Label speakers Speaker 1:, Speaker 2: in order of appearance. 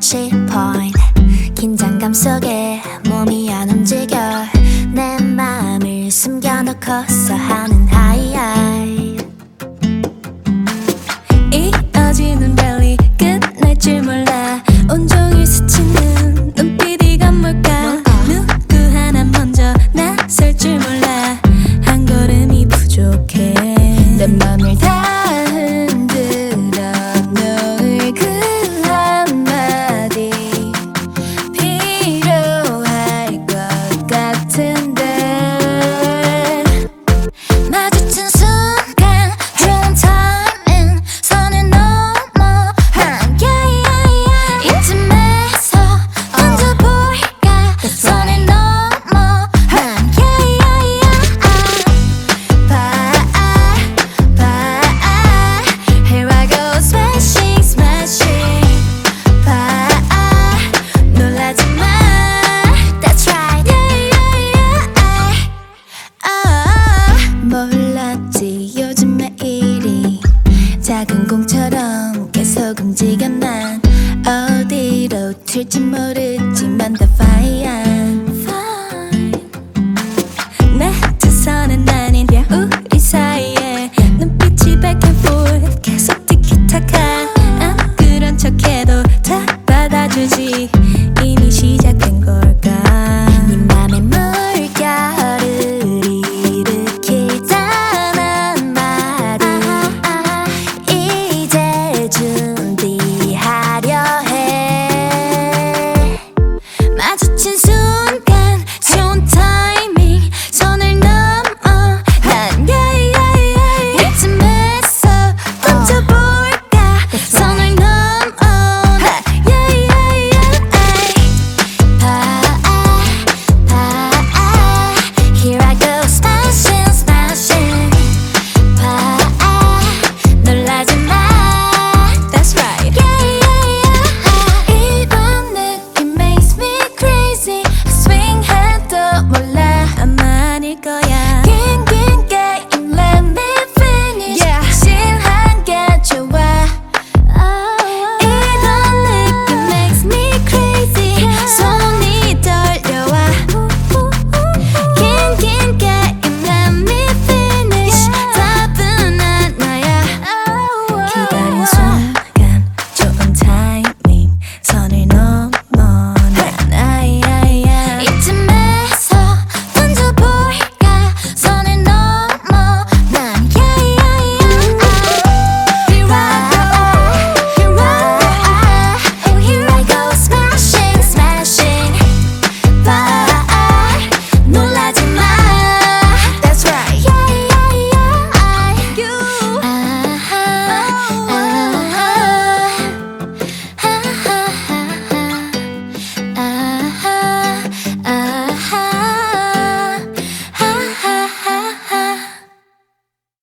Speaker 1: touchy point 긴장감 속에 몸이 안 움직여. 내 맘을 숨겨놓고서 하는 몰랐지 요즘에 일이 작은 공처럼 계속 움직여 난 어디로 튈지 모르지만 다 fine 내두 손은 아닌 우리 사이에 눈빛이 back and 계속 티키타카. 안 그런 척해도 다 받아주지